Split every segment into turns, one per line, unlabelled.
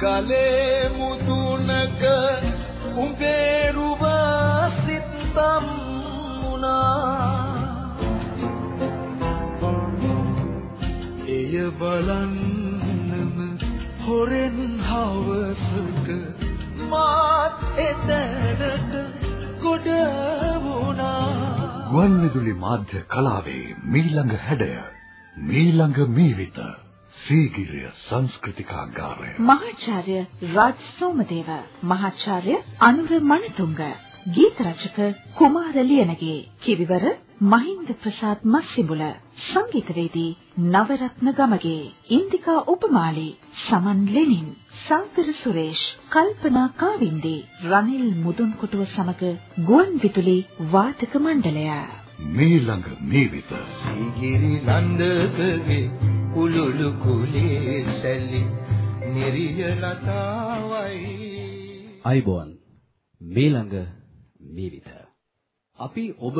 ගලේ මුදුනක උඹේ රුව සිත්තම් මුනා එය බලන්නම හොරෙන් හවසක මාත් එතනට ගොඩ වුණා
ගුවන්විදුලි මාධ්‍ය කලාවේ මීළඟ හැඩය මීළඟ මීවිත සීගිරිය සංස්කෘතිකාගාරය.
මහාචාර්ය රාජ් සෝමදේව මහාචාර්ය අනුර මණතුංග ගීත රචක කුමාර ලියනගේ කිවිවර මහින්ද ප්‍රසාද් මස්සිඹුල සංගීතවේදී නවරත්න ගමගේ ඉන්දිකා උපමාලි සමන් ලෙනින් සාගර සුරේෂ් කල්පනා කාවින්දේ රනිල් මුදුන්කොටුව සමග ගුවන් විදුලි වාදක මණ්ඩලය.
මීළඟ මීවිත
සීගිරි නන්දකගේ කුළුළු කුලේ සැලි නිරිය ලතාවයි.
අයිබෝන් මීළඟ මීවිත අපි ඔබ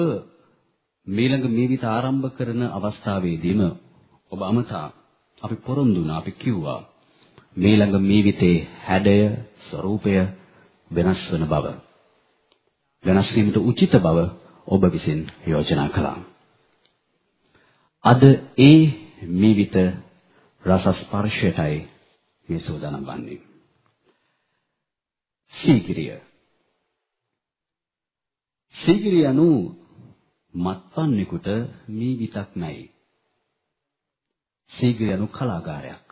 මීළඟ මීවිත ආරම්භ කරන අවස්ථාවේදීම ඔබ අමතා අපි පොරොන්දු වුණා අපි කිව්වා මීළඟ මීවිතේ හැඩය ස්වરૂපය වෙනස් වන බව. වෙනස් වීමට උචිත බව ඔබ විසින් යෝජනා කළා අද ඒ මීවිත රස ස්පර්ශයටයි මේ සෝදානම් වන්නේ. සීගිරිය. සීගිරිය anu මත්පන්නෙකුට මීවිතක් නැයි. සීගිරිය anu කලාගාරයක්.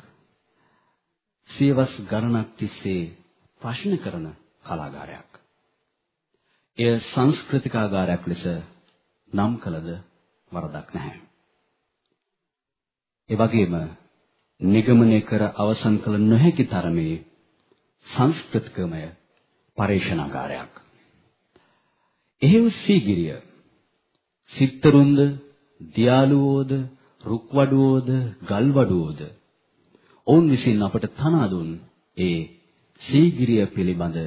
සියවස් ගණනක් තිස්සේ ප්‍රශ්න කරන කලාගාරයක්. එය සංස්කෘතිකාගාරයක් ලෙස නම් කළද වරදක් නැහැ. ඒ වගේම නිගමනය කර අවසන් කළ නොහැකි තරමේ සංස්කෘතිකමය පරේක්ෂණාගාරයක්. එහෙව් සීගිරිය සිත්තරුන්ද දියාලුවෝද රුක්වඩුවෝද ගල්වඩුවෝද ඔවුන් විසින් අපට තනා දුන් ඒ සීගිරිය පිළිබඳ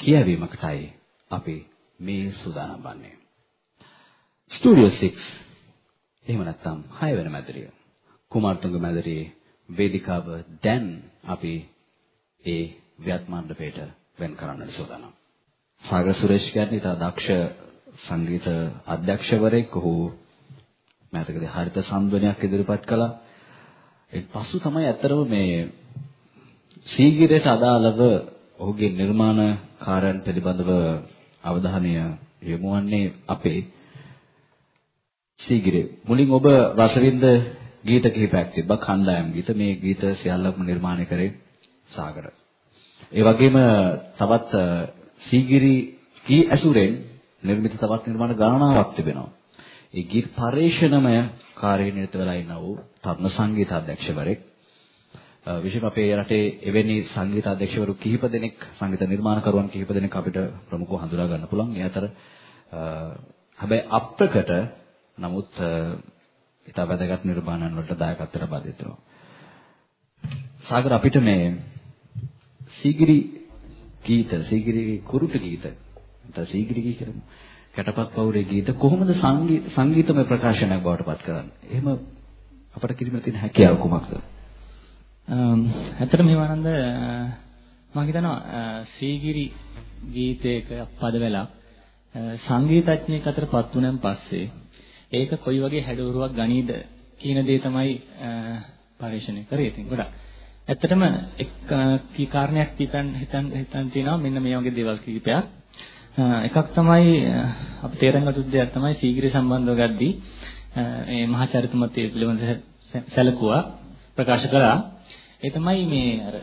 කියවීමකටයි අපි මේ සූදානම් වන්නේ. ස්ටුඩියෝ 6 එහෙම නැත්නම් 6 වෙනි මැදිරිය කුමාරතුංග මැදිරියේ වේදිකාව දැන් අපි ඒ ව්‍යාත් මණ්ඩපයට වෙන් කරන්නට සූදානම්. සාගර සුරේෂ් කියන්නේ ඉතා දක්ෂ සංගීත අධ්‍යක්ෂවරයෙක්. ඔහු මෑතකදී හරිත සම්ද්වනයක් ඉදිරිපත් කළා. ඒ පසු තමයි ඇත්තරම මේ සීගිරයට අදාළව ඔහුගේ නිර්මාණ කාර්යයන් පිළිබඳව අවධානය යොමු වන්නේ අපේ සීගිරේ. මුලින් ඔබ රසවින්ද ගීත කිහිපයක් තිබ්බා කණ්ඩායම් ගීත. මේ ගීත සියල්ලක්ම නිර්මාණය කරේ සාගර. ඒ වගේම තවත් සීගිරි කී ඇසුරෙන් නිර්මිත තවත් නිර්මාණ ගණනාවක් තිබෙනවා. ඒ ගීත පරිශ්‍රණමය කාර්යයේ නිරත වෙලා ඉන්න වූ තරුණ සංගීත අධ්‍යක්ෂවරයෙක් විශේෂම අපේ රටේ එවැනි සංගීත අධ්‍යක්ෂවරු කිහිප දෙනෙක් සංගීත නිර්මාණකරුවන් කිහිප දෙනෙක් අපිට ප්‍රමුඛව හඳුනා ගන්න පුළුවන්. ඒ අතර හැබැයි අප්‍රකට නමුත් ඉතා වැදගත් නිර්මාණයන් වලට දායකත්වයට බාධිත වෙනවා. සාගර අපිට මේ සීගිරි ගීත, සීගිරි කුරුට ගීත, නැත්නම් සීගිරි ගී කරමු. කැටපත් පවුරේ ගීත කොහොමද සංගීතමය ප්‍රකාශනයක් බවට පත් කරන්නේ? එහෙම අපට කිරීමේ තියෙන හැකියාව කුමක්ද?
ඇත්තටම මේ ආනන්ද මම හිතනවා සීගිරි ගීතයක පද වෙලා සංගීතඥයෙක් අතරපත් වුණාන් පස්සේ ඒක කොයි වගේ හැඩවරුවක් ගනීද කියන දේ තමයි පරිශීලනය කරේ. ඉතින් ගොඩක්. ඇත්තටම එක් කී කාරණයක් හිතන් හිතන් හිතන් තියෙනවා මෙන්න මේ වගේ දේවල් කිහිපයක්. එකක් තමයි අපි තේරුම් ගත යුතු දෙයක් තමයි සීගිරි සම්බන්ධව ගද්දී මේ මහාචාර්යතුමත් ඒ පිළිබඳව සැලකුවා ප්‍රකාශ කළා. ඒ තමයි මේ අර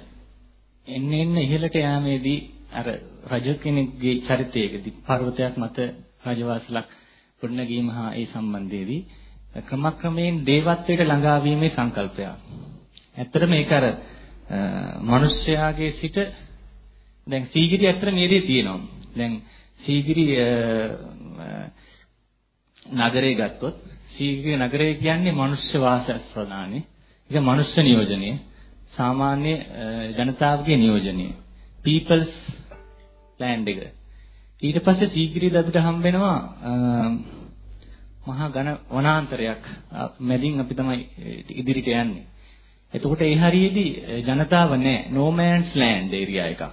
එන්න එන්න ඉහළට යාමේදී අර රජ කෙනෙක්ගේ චරිතයකදී පර්වතයක් මත රජවාසලක් ගොඩනැගීම හා ඒ සම්බන්ධයේදී ක්‍රමක්‍රමයෙන් දේවත්වයට ළඟා වීමේ සංකල්පය. ඇත්තටම ඒක අර මිනිස්යාගේ සිට දැන් සීගිරි ඇත්තට මේ දේ තියෙනවා. දැන් සීගිරි නගරේ ගත්තොත් සීගිරි නගරය කියන්නේ මනුෂ්‍ය වාසස්ථානනේ. ඒක මනුෂ්‍ය නියෝජනය. සාමාන්‍ය ජනතාවගේ නියෝජනය. people's land එක. ඊට පස්සේ සීගිරියද අපිට හම්බ වෙනවා මහා ඝන වනාන්තරයක් මැදින් අපි තමයි ඉදිරියට යන්නේ. එතකොට ඒ හරියේදී ජනතාව නැහැ. no man's land area එකක්.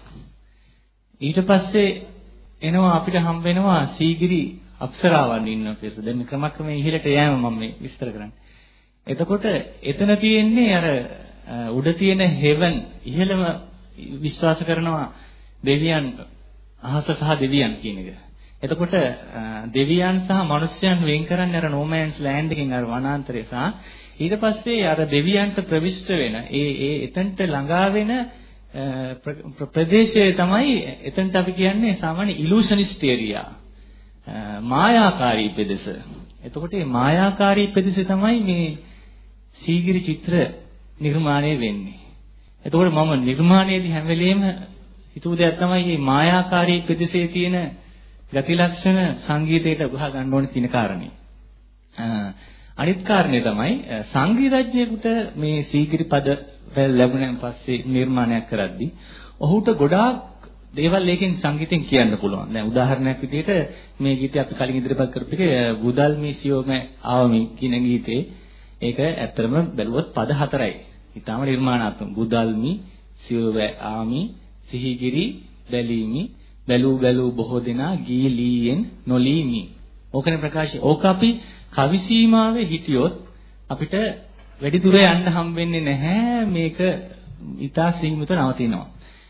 ඊට පස්සේ එනවා අපිට හම්බ වෙනවා සීගිරි අප්සරාවන් ඉන්න පිරිස. දැන් ක්‍රමක්‍රමයෙන් ඉහළට යෑම මම මේ විස්තර කරන්නේ. එතකොට එතන තියෙන්නේ අර උඩ තියෙන heaven ඉහළම විශ්වාස කරනවා දෙවියන් අහස සහ දෙවියන් කියන එක. එතකොට දෙවියන් සහ මිනිස්යන් වෙන් කරන්නේ අර no man's land එකකින් අර වනාන්තරය සහ ඊට පස්සේ අර දෙවියන්ට ප්‍රවිෂ්ඨ වෙන ඒ ඒ එතනට ළඟා වෙන ප්‍රදේශය තමයි එතනට අපි කියන්නේ සාමාන්‍ය illusionist area. මායාකාරී පෙදෙස. එතකොට මේ මායාකාරී පෙදෙසේ තමයි මේ සීගිරි චිත්‍ර නිර්මාණය වෙන්නේ. එතකොට මම නිර්මාණයේදී හැම වෙලෙම හිතුව දෙයක් තමයි මේ මායාකාරී පෙදෙසේ තියෙන ගති ලක්ෂණ සංගීතයට උගහ ගන්න ඕනේ තියෙන කාරණේ. අනිත් කාරණේ තමයි සංගීතඥයෙකුට මේ සීගිරි පද ලැබුණන් පස්සේ නිර්මාණයක් කරද්දී ඔහුට ගොඩාක් දේවල් ඒකෙන් සංගීතෙන් කියන්න පුළුවන්. දැන් උදාහරණයක් විදිහට මේ ගීතය අපි කලින් ඉදිරිපත් කරපු එකේ බුදල් මිසියෝම ආවමි කියන ගීතේ ඒක ඇත්තටම බැලුවොත් පද හතරයි. ඊටාම නිර්මාණාත්මක. බුදල්මි සියෝව ආමි සිහිගිරි බැලීමි බැලූ බැලූ බොහෝ දෙනා ගීලීයෙන් නොලීමි. ඕකනේ ප්‍රකාශය. ඕක අපි කවි සීමාවේ හිටියොත් අපිට වැඩි දුර යන්න හම් වෙන්නේ නැහැ මේක ඊටා සීමිත නවතිනවා.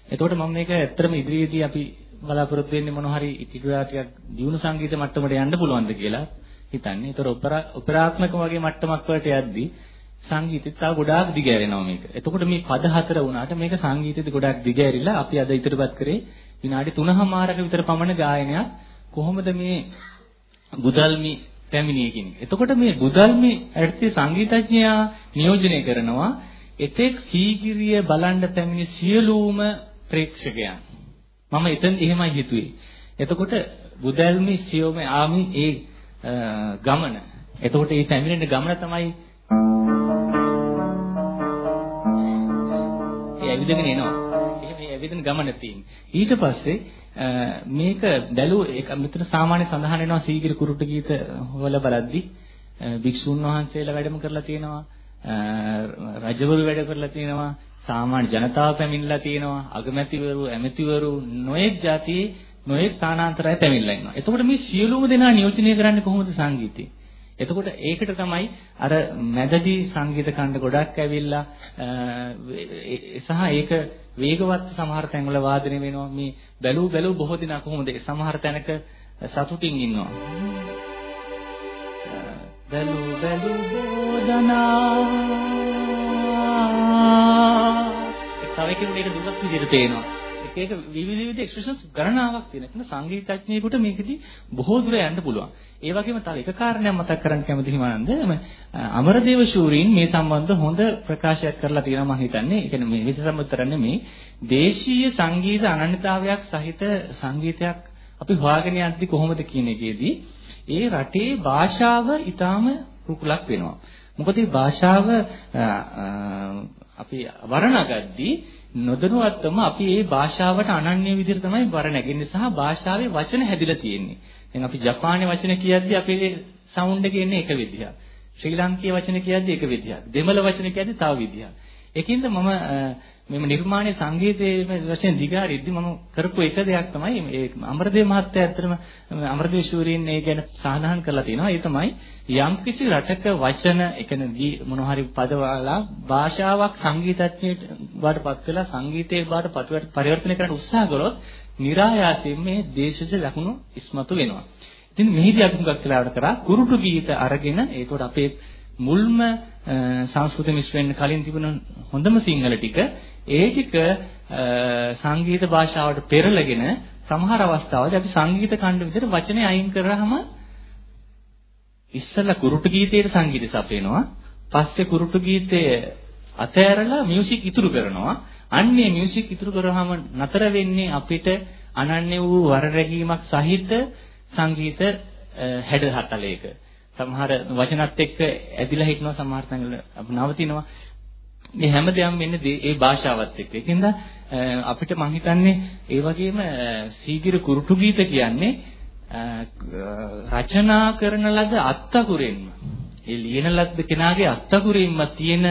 එතකොට මම මේක ඇත්තටම ඉදිරියේදී අපි බලාපොරොත්තු වෙන්නේ මොන හරි ටිකලා ටිකක් දියුණු සංගීත මට්ටමට යන්න පුළුවන්ද කියලා හිතන්නේ. ඒතර ඔපෙරාත්මක වගේ මට්ටමක් වලට යද්දී සංගීතෙත් තව ගොඩාක් දිගෑරෙනවා මේක. එතකොට මේ පද හතර වුණාට මේක සංගීතෙත් ගොඩාක් දිගෑරිලා අපි අද ඉදිරිපත් කරේ විනාඩි 3මාරක විතර පමණ ගායනයක් කොහොමද මේ බුදල්මි පැමිණියේ කියන එක. එතකොට මේ බුදල්මි ඇත්තේ සංගීතඥයා නියෝජනය කරනවා එතෙක් සීගිරිය බලන්න පැමිණි සියලුම ප්‍රේක්ෂකයන්. මම එතෙන් එහෙමයි හිතුවේ. එතකොට බුදල්මි සියොම ආමි ඒ ගමන. එතකොට මේ පැමිණෙන ගමන තමයි ඇවිදගෙන එනවා. එහෙම ඇවිදින ගමන තියෙන්නේ. ඊට පස්සේ මේක බැලුව ඒක මෙතන සාමාන්‍ය සඳහන් වෙනවා සීගිරි කුරුට්ට ගීත වල බලද්දි භික්ෂුන් වහන්සේලා වැඩම කරලා තියෙනවා රජවරු වැඩ කරලා තියෙනවා සාමාන්‍ය ජනතාව පැමිණලා තියෙනවා අගමැතිවරු ඇමතිවරු නොයෙක් જાතියේ නොයෙක් තානාන්තරය පැමිණලා ඉන්නවා. එතකොට මේ සියලුම දෙනා නියෝජනය කරන්නේ කොහොමද සංගීතය? එතකොට ඒකට තමයි අර මැදදී සංගීත ඛණ්ඩ ගොඩක් ඇවිල්ලා සහ ඒක වේගවත් සමහර තැන්වල වාදනය වෙනවා. මේ බැලූ බැලූ බොහෝ දිනා කොහොමද? සමහර තැනක සතුටින් ඉන්නවා. බැලූ බැලූ බෝදනා ඒ තව කෙනෙකුට ඒක දුකක් විදිහට පේනවා. එක එක විවිධ විවිධ එක්ස්ප්‍රෙෂන්ස් ගණනාවක් තියෙන. ඒක සංගීතඥයෙකුට මේකදී බොහෝ දුර යන්න පුළුවන්. ඒ වගේම තව එක කාරණයක් මතක් කරන්න කැමති හිමානන්ද අමරදේව ශූරීන් මේ සම්බන්ධ හොඳ ප්‍රකාශයක් කරලා තියෙනවා මම හිතන්නේ. ඒ කියන්නේ මේ විශේෂ සම්බන්ධ මේ දේශීය සංගීත අනන්‍යතාවයක් සහිත සංගීතයක් අපි හොයාගෙන යද්දි කොහොමද කියන එකේදී ඒ රටේ භාෂාව ඊටාම රුකුලක් වෙනවා. මොකද මේ භාෂාව අපි වර්ණගද්දී නොදැනුවත්වම අපි මේ භාෂාවට අනන්‍ය විදිහට තමයි බර නැගෙන්නේ සහ භාෂාවේ වචන හැදිලා තියෙන්නේ. දැන් අපි ජපානයේ වචන කියද්දි අපේ සවුන්ඩ් එක එන්නේ එක විදිහක්. ශ්‍රී ලාංකීය වචන කියද්දි එක විදිහක්. දෙමළ වචන කියද්දි තව විදිහක්. ඒකින්ද මම මෙම නිර්මාණයේ සංගීතයේ වශයෙන් දිගාරිද්දි මම කරපු එක දෙයක් තමයි මේ අමරදේව මහත්තයා ඇත්තටම අමරදේව ශූරීන් ඒ ගැන සාධාරණ කරලා තිනවා. ඒ තමයි යම් කිසි රටක වචන එකනදී මොන හරි පදවලා භාෂාවක් සංගීතඥයට බාටපත් වෙලා සංගීතයේ බාටපත් පරිවර්තනය කරන්න උත්සාහ කළොත් નિરાයාසයෙන් මේ දේශජ ලකුණු ඉස්මතු වෙනවා. ඉතින් මෙහිදී අපි මුගක් වෙලාවට කරා කුරුටු ගීත අරගෙන ඒකට අපේ මුල්ම සංස්කෘත මිශ්‍ර වෙන්න කලින් තිබුණ හොඳම සිංහල ටික. ඒ ටික සංගීත භාෂාවට පෙරලගෙන සමහර අවස්ථාවලදී අපි සංගීත ඛණ්ඩ විදිහට වචනේ අයින් කරාම ඉස්සෙල්ලා කුරුටු ගීතයේ සංගීතය සපයනවා. පස්සේ කුරුටු ගීතයේ අතෑරලා මියුසික් ඉතුරු කරනවා. අන්නේ මියුසික් ඉතුරු කරාම නතර වෙන්නේ අපිට අනන්‍ය වූ වර රැගීමක් සහිත සංගීත හැඩ හතලයක සමහර වචනත් එක්ක ඇදිලා හිටනවා සමහර තැන්වල නවතිනවා. මේ හැමදේම වෙන්නේ ඒ භාෂාවත් එක්ක. ඒකින්ද අපිට මම හිතන්නේ ඒ වගේම සීගිර කුරුටු ගීත කියන්නේ රචනා කරන ලද අත්තකුරෙන්ම ඒ ලියන ලද්ද කෙනාගේ අත්තකුරෙන්ම තියෙන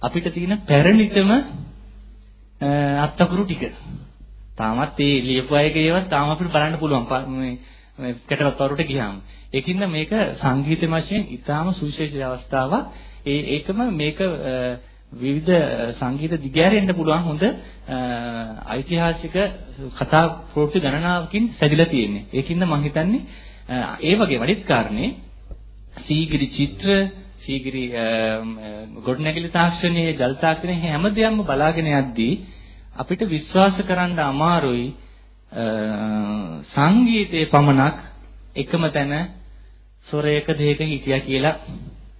අපිට තියෙන පැරණිතම අත්තකුරු ටික. තාමත් ඒ ලියපු අයගේ ඒවා තාම අපිට බලන්න පුළුවන් මේ කැටවත් වරුට ගියාම. ඒකින්ද මේක සංගීත වශයෙන් ඊටාම සුවිශේෂ අවස්ථාවක්. ඒ ඒකම මේක විවිධ සංගීත දිගෑරෙන්න පුළුවන් හොඳ ඓතිහාසික කතා ප්‍රෝටි ගණනාවකින් සැදිලා තියෙන්නේ. ඒකින්ද මම හිතන්නේ ඒ වගේ වැඩිත් කාරණේ සීගිරි චිත්‍ර සීගිරි ගොඩනැගිලි තාක්ෂණයේ ජල තාක්ෂණයේ හැම දෙයක්ම බලාගෙන යද්දී අපිට විශ්වාස කරන්න අමාරුයි සංගීතයේ පමණක් එකම තැන ස්වරයක දෙයක හිටියා කියලා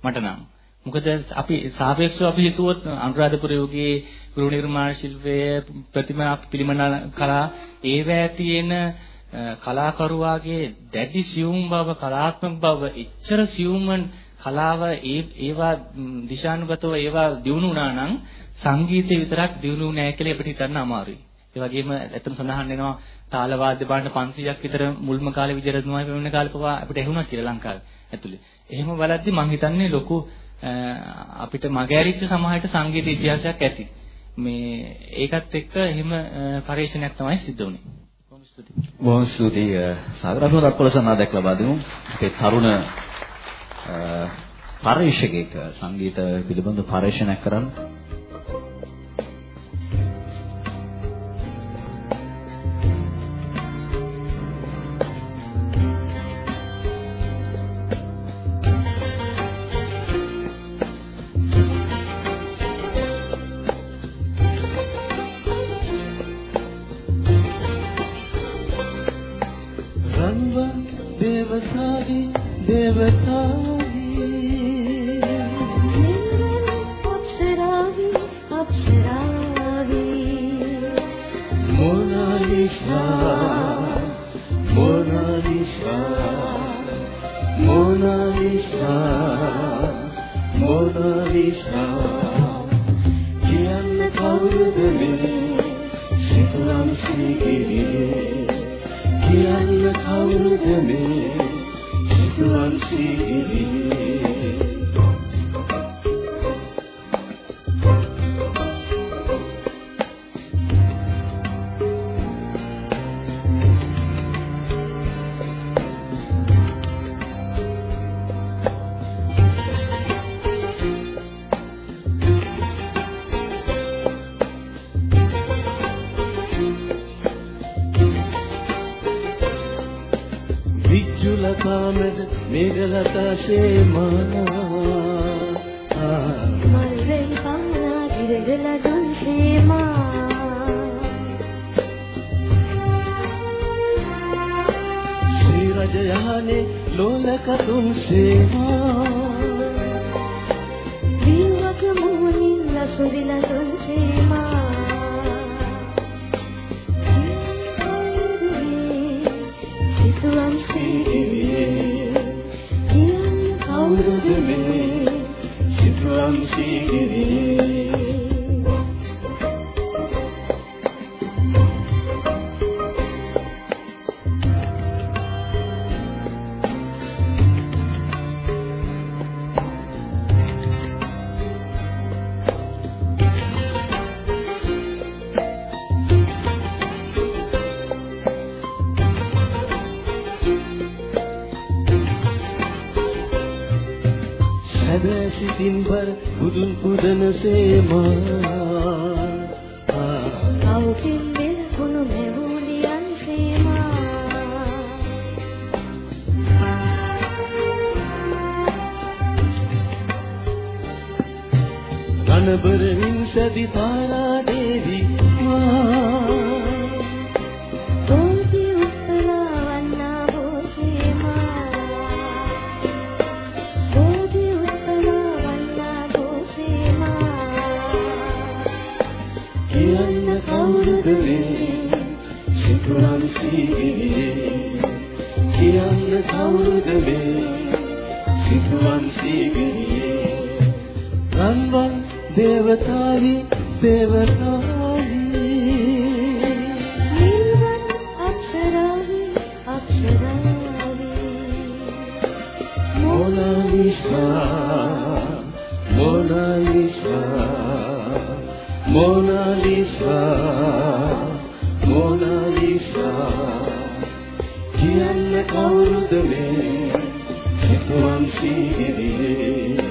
මට නම්. මොකද අපි සාපේක්ෂව අපි හිතුවොත් අනුරාධපුර යුගයේ ගෘහ නිර්මාණ ශිල්පයේ ප්‍රතිමා පිළිමන කලා ඒවැය තියෙන කලාකරුවාගේ දැඩි සියුම් බව කලාත්මක බව එච්චර සියුම්වන් කලාව ඒ ඒවා දිශානුගතව ඒවා දියුණු වුණා නම් සංගීතය විතරක් දියුණු නෑ කියලා අපිට හිතන්න අමාරුයි. ඒ වගේම ඇත්තම සඳහන් වෙනවා තාල වාද්‍ය භාණ්ඩ 500ක් විතර මුල්ම කාලේ විජයරත්නමයි පෙමුණ කාලේ පවා අපිට ඇහුණා කියලා ලංකාවේ ඇතුලේ. එහෙම බලද්දි මම හිතන්නේ ලොකු අපිට මගහැරිච්ච සමාජයට සංගීත ඉතිහාසයක් ඇති. මේ ඒකත් එක්ක එහෙම පරිශ්‍රණයක් තමයි සිද්ධ වුනේ.
බොහොම ස්තුතියි සාගර අපි රත්කොළ සන්නාදයක් ලබා දෙමු. අපේ තරුණ පරිශ්‍රකෙක් සංගීත පිළිබඳ පරිශ්‍රණයක් කරන්න. Lisa, Mona Lisa, Mona Lisa, Mona Lisa. කියන්න කවුරුද මේ සිතුවම් සීගිරියේ කියන්න කවුරුද මේ සිතුවම් සීගිරියේ පුදනසේ මා Mona Lisa Mona Lisa කියන්න කවුරුද මේ සිතුවම් සීගිරියේ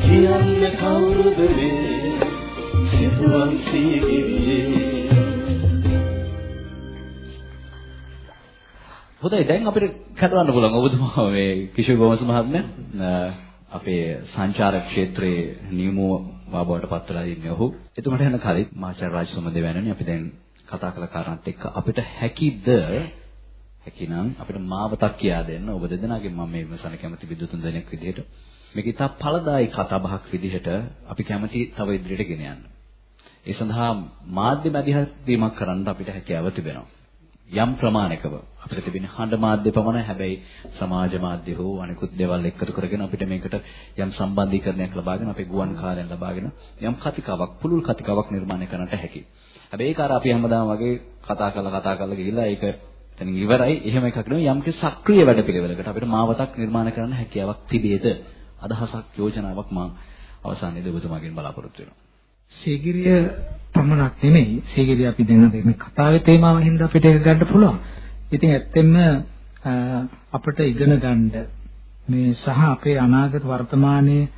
කියන්න කවුරුද මේ සිතුවම් සීගිරියේ
හොඳයි දැන් අපිට කතාවන්න පුළුවන් ඔබතුමා මේ කිෂෝ ගෝමස් මහත්මයා අපේ සංචාරක ක්ෂේත්‍රයේ නියමුව බවට පත් වෙලා ඉන්නේ ඔහු. එතුමට යන කලින් මාචාර්ය රාජසෝම දෙවැන්නනි අපි දැන් කතා කළ කාරණාත් එක්ක අපිට හැකිද හැකිනම් අපිට මාවතක් කියා දෙන්න ඔබ දෙදෙනාගෙන් මම මේ විමසන කැමති විදුතුන් දෙනෙක් විදිහට මේක ඉතා ඵලදායි කතා බහක් විදිහට අපි කැමති තව ඉදිරියට ගෙන යන්න. ඒ සඳහා මාධ්‍ය මැදිහත් වීමක් කරන්න අපිට හැකියාව තිබෙනවා. යම් ප්‍රමාණයකව අපිට තිබෙන හඬ මාධ්‍ය පමණයි හැබැයි සමාජ මාධ්‍ය හෝ අනිකුත් දේවල් එකතු කරගෙන අපිට මේකට යම් සම්බන්ධීකරණයක් ලබාගෙන අපේ ගුවන් කාර්යයන් ලබාගෙන යම් කතිකාවක් පුළුල් කතිකාවක් නිර්මාණය කරන්නට හැකියි. හැබැයි ඒක අර අපි හැමදාම වගේ කතා කරලා කතා කරලා ගිහිල්ලා ඒක එතනින් ඉවරයි. එහෙම එකක් නෙවෙයි යම් කිසි සක්‍රීය වැඩපිළිවෙලකට අපිට මාවතක් නිර්මාණය කරන්න හැකියාවක් තිබේද? අදහසක් යෝජනාවක් මම අවසානයේදී ඔබතුමාගෙන් බලාපොරොත්තු වෙනවා.
සීගිරිය පමණක් නෙමෙයි සීගිරිය අපි දැන් මේ කතාවේ තේමාව හින්දා අපිට ඒක ගන්න පුළුවන්. ඉතින් ඇත්තෙන්ම අපිට ඉගෙන ගන්න මේ සහ අපේ අනාගත වර්තමානයේ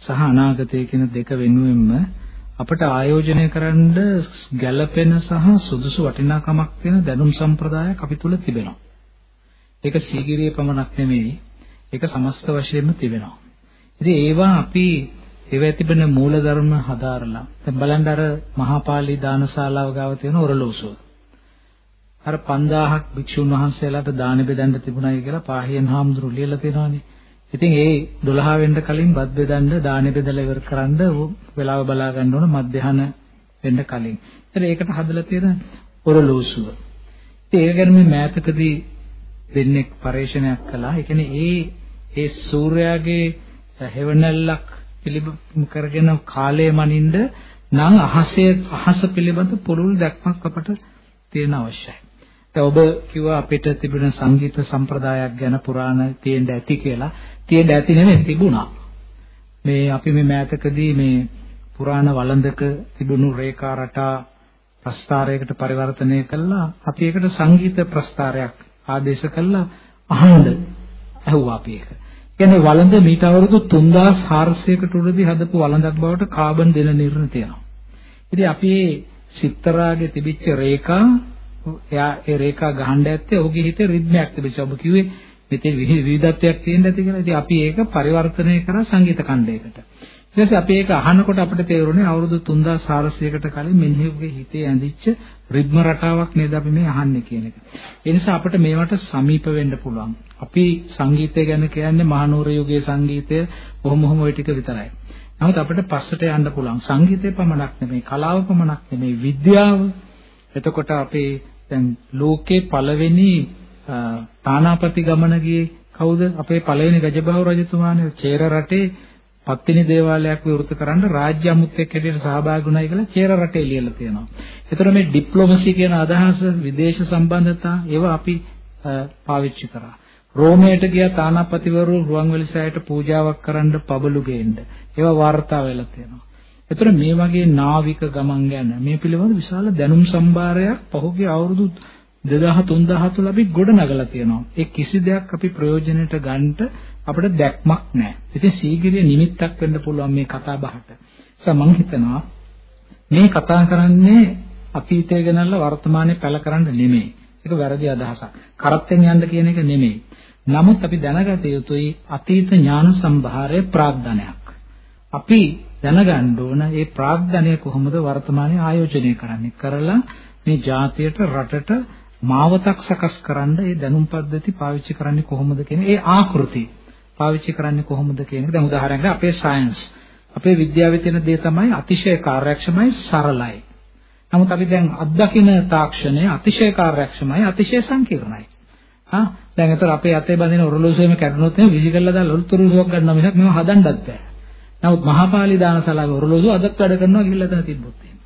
සහ අනාගතයේ කියන දෙක වෙනුවෙන්ම අපට ආයෝජනය කරන්න ගැළපෙන සහ සුදුසු වටිනාකමක් තියෙන දැනුම් සම්ප්‍රදායක් අපි තුල තිබෙනවා. ඒක සීගිරියේ පමණක් නෙමෙයි ඒක සමස්ත වශයෙන්ම තිබෙනවා. ඉතින් ඒවා අපි ඒවැ තිබෙන මූලධර්ම හදාරලා දැන් බලන්න අර මහපාලි දානශාලාව ගාව තියෙන ඔරලෝසුව. අර 5000ක් භික්ෂුන් වහන්සේලාට දාන බෙදන්න තිබුණයි කියලා පාහියන් හාමුදුරු ලියලා තියෙනවානේ. ඉතින් ඒ 12 වෙන්න කලින් බත් බෙදන්න දාන බෙදලා ඉවර කරන්න වෙලාව බලා ගන්න ඕන මධ්‍යහන වෙන්න කලින්. ඉතින් ඒකට හදලා තියෙන ඔරලෝසුව. ඉතින් ඒක ගැන මේ මෑතකදී දෙන්නෙක් පරේක්ෂණයක් කළා. ඒ කියන්නේ ඒ ඒ සූර්යාගේ හෙවණැල්ලක් පිළිබඳ කරගෙන කාලය මනින්ද නම් අහසේ අහස පිළිබඳ පුළුල් දැක්මක් අපට තියෙන අවශ්‍යයි. දැන් ඔබ කිව්වා අපිට තිබුණ සංගීත සම්ප්‍රදායක් ගැන පුරාණ තියෙන්න ඇති කියලා. තියෙන්න ඇති නෙමෙයි තිබුණා. මේ අපි මේ මෑතකදී මේ පුරාණ වළඳක තිබුණු රේඛා රටා ප්‍රස්තාරයකට පරිවර්තනය කළා. අපි ඒකට සංගීත ප්‍රස්තාරයක් ආදේශ කළා අහන්න ඇහුවා අපි ඒක. කියන්නේ වළඳ මීට අවුරුදු 3400කට උඩදී හදපු වළඳක් බවට කාබන් දෙන නිර්ණ තියෙනවා. ඉතින් අපි මේ සිත්තරාගේ තිබිච්ච රේඛා එයා ඒ රේඛා ගහන්න ඇත්තේ ඔහුගේ හිතේ රිද්මයක් තිබිච්ච ඔබ කිව්වේ මෙතේ විවිධත්වයක් තියෙන ඇති කියලා. ඉතින් අපි ඒක පරිවර්තනය කරා සංගීත ඛණ්ඩයකට. ඊට පස්සේ අපි ඒක අහනකොට අපිට තේරුණේ අවුරුදු 3400කට කලින් මෙන්හිගේ හිතේ ඇඳිච්ච රිද්ම රටාවක් නේද අපි මේ අහන්නේ කියන එක. ඒ නිසා අපිට මේවට සමීප වෙන්න පුළුවන්. අපි සංගීතය ගැන කියන්නේ මහනුවර යුගයේ සංගීතය බොහොම බොහොම ওই ටික විතරයි. නමුත් අපිට පස්සට යන්න පුළුවන්. සංගීතය පමණක් නෙමෙයි, කලාව පමණක් නෙමෙයි, විද්‍යාව. එතකොට අපේ දැන් ලෝකේ පළවෙනි තානාපති ගමන ගියේ කවුද? අපේ පළවෙනි ගජබහු රජතුමානේ චේර රටේ පත්තිනි දේවාලයක් විවෘත කරන්න රාජ්‍ය අමුත්‍යක් හැටියට සහභාගී වුණයි කියලා චේර රටේ ලියලා තියෙනවා. ඒතර මේ ඩිප්ලොමසි කියන අදහස විදේශ සම්බන්ධතා ඒවා අපි පාවිච්චි කරා. රෝමයට ගිය තානාපතිවරු රුවන්වැලිසෑයට පූජාවක් කරන්න පබළු ගේන්න. ඒවා වාර්තා වෙලා තියෙනවා. ඒතර මේ වගේ නාවික ගමන් ගැන මේ පිළිබඳ විශාල දැනුම් සම්භාරයක් පහුගිය අවුරුදු 2000 3000 තුල අපි ගොඩ නගලා තියෙනවා. ඒ කිසි දෙයක් අපි ප්‍රයෝජනෙට ගන්නට අපිට දැක්මක් නැහැ. ඉතින් සීගිරිය නිමිත්තක් වෙන්න පුළුවන් මේ කතා බහට. ඒ මම හිතනවා මේ කතා කරන්නේ අතීතය ගැනලා වර්තමානයේ පැල කරන්න නෙමෙයි. ඒක වැරදි අදහසක්. කරත්තෙන් යන්න කියන එක නෙමෙයි. නමුත් අපි දැනගත යුතුයි අතීත ඥාන සම්භාරයේ ප්‍රාග්ධනයක්. අපි දැනගන්න ඕන මේ ප්‍රාග්ධනය කොහොමද වර්තමානයේ ආයෝජනය කරන්නේ කරලා මේ ජාතියට රටට මාවතක් සකස් කරන්න මේ දැනුම් පද්ධති පාවිච්චි කරන්නේ කොහොමද කියන ඒ ආකෘති පාවිච්චි කරන්නේ කොහොමද කියන එක දැන් උදාහරණයක් අපේ සයන්ස් අපේ විද්‍යාවේ තියෙන දේ තමයි අතිශය කාර්යක්ෂමයි සරලයි. නමුත් අපි දැන් අත්දකින තාක්ෂණය අතිශය කාර්යක්ෂමයි අතිශය සංකීර්ණයි. හා දැන් ඒතර අපේ අතේ බඳින ඔරලෝසුවේම කැඩුනොත් එහෙනම් විසිකල්ලා දාලා ඔලුතුරුසුවක් ගන්නවා මිසක් මේව හදන්නත් බෑ. නමුත් මහපාලි දානශාලාවේ ඔරලෝසුව අදත් වැඩ කරනවා ගිහිල්ලා එතන තිබ්බොත් එහෙම.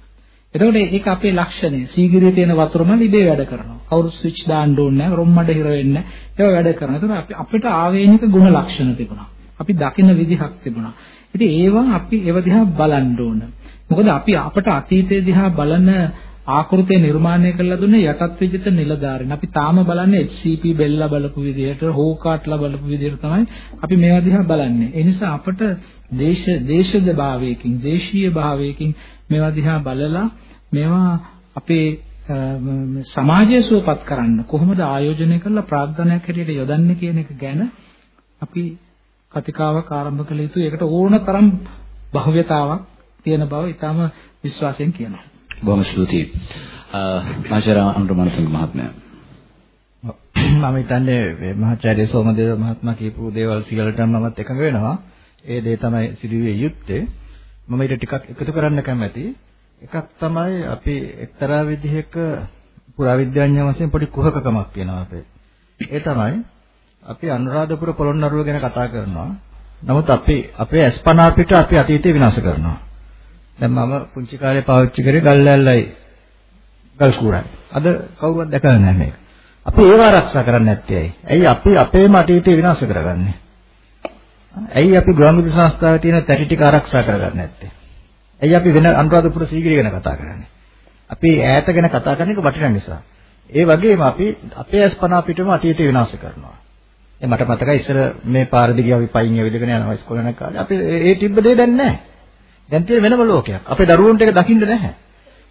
එතකොට ඒක අපේ ලක්ෂණය. සීගිරියේ තියෙන වතුරම ඉබේ වැඩ කරනවා. කවුරු ස්විච් දාන්න ඕනේ නැහැ. රොම්මඩ හිර වෙන්නේ නැහැ. ඒක වැඩ කරනවා. එතකොට අපිට ආවේනික ගුණ ලක්ෂණ තිබුණා. අපි දකින්න විදිහක් තිබුණා. ඉතින් ඒවා අපි ඒව දිහා බලන්න ඕන. මොකද අපි අපට අතීතයේ දිහා බලන ආකෘතිය නිර්මාණය කරලා දුන්නේ යටත් විජිත නිලධාරීන්. අපි තාම බලන්නේ HCP බෙල්ලා බලපු විදිහට, හෝකාට්ලා බලපු විදිහට තමයි අපි මේවා දිහා බලන්නේ. ඒ නිසා අපට දේශ දේශද භාවයකින්, දේශීය භාවයකින් මේවා දිහා බලලා මේවා අපේ සමාජය සුවපත් කරන්න කොහොමද ආයෝජනය කරලා ප්‍රාර්ථනාවක් හැටියට යොදන්නේ කියන එක ගැන අපි කතිකාවක් ආරම්භ කළ යුතුයි. ඒකට ඕන තරම් භව්‍යතාවක් තියෙන බව ඊටම විශ්වාසයෙන් කියනවා.
බොහොම ස්තුතියි. මාචාරා අනුරමණතුංග මහත්මයා.
මම හිතන්නේ මේ මහාචාර්ය සෝමදේව මහත්මයා කියපු දේවල් සියල්ලටම මමත් එකඟ වෙනවා. ඒ දේ තමයි සිදුවේ යුත්තේ. මම ඊට ටිකක් එකතු කරන්න කැමැති. එකක් තමයි අපි එක්තරා විදිහක පුරාවිද්‍යාඥයන් වශයෙන් පොඩි කුහකකමක් කියනවා අපේ. ඒ තමයි අපි අනුරාධපුර පොළොන්නරුව ගැන කතා කරනවා. නමුත් අපි අපේ අස්පනා පිට අපි අතීතය විනාශ කරනවා. දැන් මම පුංචි කාලේ පාවිච්චි කරේ ගල් ඇල්ලයි ගල් කුරයි. අද කවුරුවත් දැකලා නැහැ මේක. අපි ඒව ආරක්ෂා කරන්නේ නැත්තේ ඇයි? ඇයි අපි අපේම අතීතය විනාශ කරගන්නේ? ඇයි අපි ග්‍රාමීය සංස්ථාවේ තියෙන තැටි ටික ආරක්ෂා කරගන්නේ නැත්තේ? ඇයි අපි වෙන අනුරාධපුර සීගිරිය ගැන කතා කරන්නේ? අපි ඈත ගැන කතා කරන එක වටිනා නිසා. ඒ වගේම අපි අපේ අස්පනා පිටම අතීතය විනාශ කරනවා. ඒ මට මතකයි ඉස්සර මේ පාර දිගේ අපි පයින් ඇවිදගෙන යනවා ඉස්කෝලේ යන කාලේ. අපි ඒ තිබ්බ දේ දැන් නැහැ. දැන් තියෙන වෙනම ලෝකයක්. අපේ දරුවන්ට ඒක දකින්න නැහැ.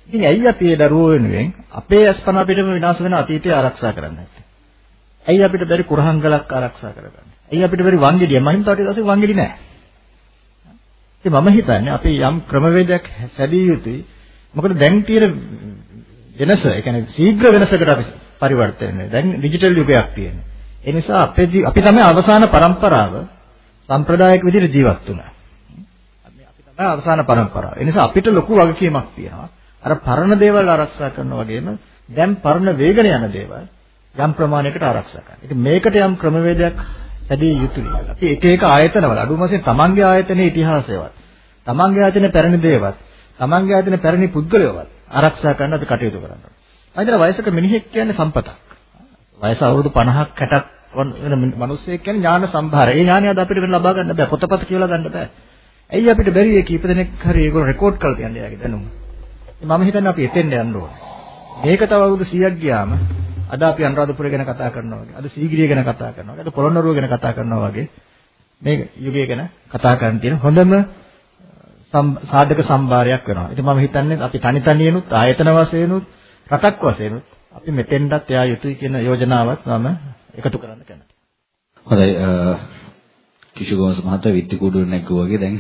ඉතින් ඇයි අපි ඒ දරුවෝ වෙනුවෙන් අපේ අස්පනා පිටම විනාශ වෙන අතීතය ආරක්ෂා කරන්නේ නැත්තේ? ඇයි අපිට බැරි කුරහංගලක් ආරක්ෂා කරගන්න? ඒ අපිට බැරි වංගෙඩිය මහින්ත වට දවසේ වංගෙඩි නැහැ. ඉතින් මම හිතන්නේ අපි යම් ක්‍රමවේදයක් සැදී යුතුයි. මොකද දැන් තියෙන වෙනස, ඒ කියන්නේ ශීඝ්‍ර වෙනසකට අපි පරිවර්තනය වෙනවා. දැන් ඩිජිටල් යුගයක් තියෙනවා. ඒ නිසා අපේ අපි තමයි අවසාන પરම්පරාව සම්ප්‍රදායික විදිහට ජීවත් වුණා. අපි තමයි අවසාන પરම්පරාව. ඒ නිසා අපිට ලොකු වගකීමක් තියෙනවා. අර පරණ දේවල් ආරක්ෂා කරනවා වගේම දැන් පරණ වේගණ යන දේවල් යම් ප්‍රමාණයකට ආරක්ෂා කරනවා. ඉතින් මේකට යම් ක්‍රමවේදයක් හැදිය යුතුයි. අපි එක එක ආයතනවල අඩුම වශයෙන් තමන්ගේ ආයතනයේ ඉතිහාසයවත්, තමන්ගේ ආයතනයේ පැරණි දේවත්, තමන්ගේ ආයතනයේ පැරණි පුද්ගලයවත් ආරක්ෂා කරන්න අපි කටයුතු කරනවා. අයිතර වයසක මිනිහෙක් කියන්නේ සම්පතක්. වයස අවුරුදු 50ක් 60ක් වෙන මිනිස්සෙක් කියන්නේ ඥාන සම්භාරය. ඒ ඥානය අද අපිට වෙන ලබා ගන්න බෑ. පොතපත කියලා ගන්න බෑ. ඇයි අපිට බැරි ඒ කීප දෙනෙක් හරි ඒගොල්ලෝ රෙකෝඩ් කරලා තියන්නේ යාගේ දැනුම. මම හිතන්නේ අපි එතෙන්ට යන්න ඕනේ. මේක තව අවුරුදු 100ක් ගියාම අද අපි අනුරාධපුර ගැන කතා කරනවා වගේ, අද සීගිරිය ගැන කතා කරනවා වගේ, අද පොළොන්නරුව ගැන කතා කරනවා වගේ මේ යුගය ගැන කතා කරන්න තියෙන හොඳම සාධක සම්භාරයක් වෙනවා. ඉතින් මම හිතන්නේ අපි තනි තනියනුත් ආයතන වශයෙන්ුත් රටක් වශයෙන්ුත් අපි මෙතෙන්ටත් එයා යුතුයි කියන යෝජනාවක් මම එකතු කරන්න කැමතියි.
හොඳයි කිෂුගෝස් මහතා විත්ති කුඩුර නැග්ගෝ වගේ දැන්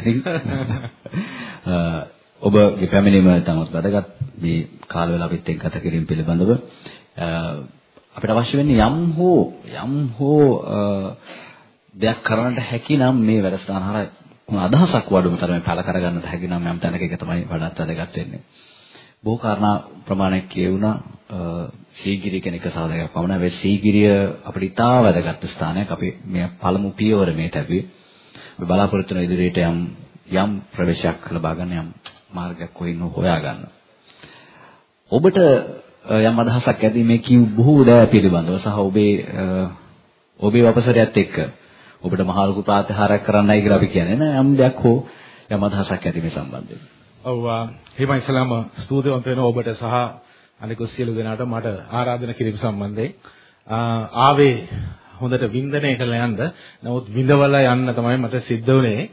ඔබගේ පැමිණීම තමයි වැදගත් මේ කාල වේලාව අපිත් එක්ක ගත කිරීම පිළිබඳව අපිට අවශ්‍ය වෙන්නේ යම් හෝ යම් හෝ දෙයක් කරන්නට හැකි නම් මේ වැඩසටහන හරහා අදහසක් වඩුම තරමේ පළ කරගන්නට හැකි නම් යම් තැනක ඒක තමයි වඩාත් වැදගත් වෙන්නේ. බොහෝ කාරණා ප්‍රමාණයක් කියුණා සීගිරිය කියන එක සාධකයක් පමණයි. මේ සීගිරිය අපිට ඉතා වැදගත් ස්ථානයක්. අපි මේ පළමු පියවර මේ තැබුවේ. අපි බලාපොරොත්තු වෙන ඉදිරියට යම් යම් ප්‍රවේශයක් ලබා ගන්න යම් මාර්ගයක් කොයින් හොයා ගන්න. ඔබට යම් අදහසක් ඇති මේ කිව් බොහෝ දෑ පිළිබඳව සහ ඔබේ ඔබේ වපසරයත් එක්ක ඔබට මහා ලොකු ප්‍රාතිහාරයක් කරන්නයි කියලා අපි කියන්නේ නෑ යම් දෙයක් හෝ යම් අදහසක් ඇති මේ සම්බන්ධයෙන්.
ඔව් හිමයි ඉස්ලාම ස්තුතිවන්ත වෙන ඔබට සහ අනිකුත් සියලු දෙනාට මට ආරාධනා කිරීම සම්බන්ධයෙන් ආවේ හොඳට වින්දනය කරලා යන්න. නමුත් විඳවලා යන්න තමයි මට සිද්ධ වුණේ.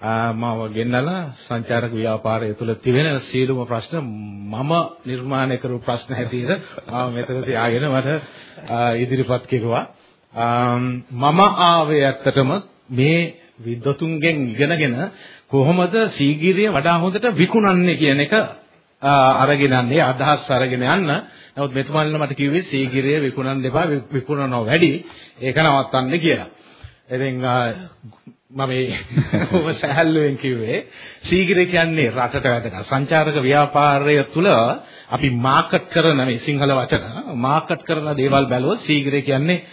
මාව ගෙන්නලා සංචාරක ව්‍යාපාරය තුළ තිබෙන සියලුම ප්‍රශ්න මම නිර්මාණය කරපු ප්‍රශ්න හැටියට මාව මෙතන තියාගෙන මට ඉදිරිපත් කෙරුවා. මම ආවේ ඇත්තටම මේ විද්වතුන්ගෙන් ඉගෙනගෙන කොහොමද සීගිරිය වඩා හොඳට විකුණන්නේ කියන එක අරගෙන යන්නේ අදහස් අරගෙන යන්න. නමුත් මෙතුමන්ලා මට කිව්වේ සීගිරිය විකුණන්න එපා විකුණනවා වැඩි ඒක නවත්තන්න කියලා. ඉතින් මම මේ සහැල්ලුවෙන් කිව්වේ සීගිරිය කියන්නේ රටට වැදගත් සංචාරක ව්‍යාපාරය තුල අපි මාකට් කරන මේ සිංහල වචන මාකට් කරන දේවල් බැලුවොත් සීගිරිය කියන්නේ